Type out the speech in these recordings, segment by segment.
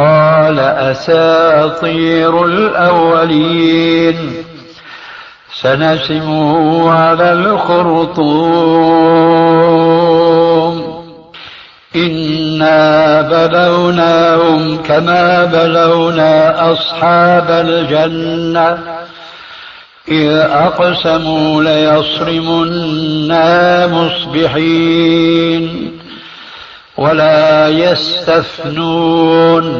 قال أساطير الأولين. سنسمه على الخرطوم. إنا بلوناهم كما بلونا أصحاب الجنة. إذ أقسموا ليصرمنا مصبحين. ولا يستثنون.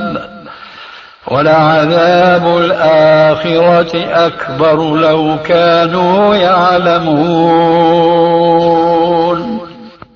ولعذاب الآخرة أكبر لو كانوا يعلمون.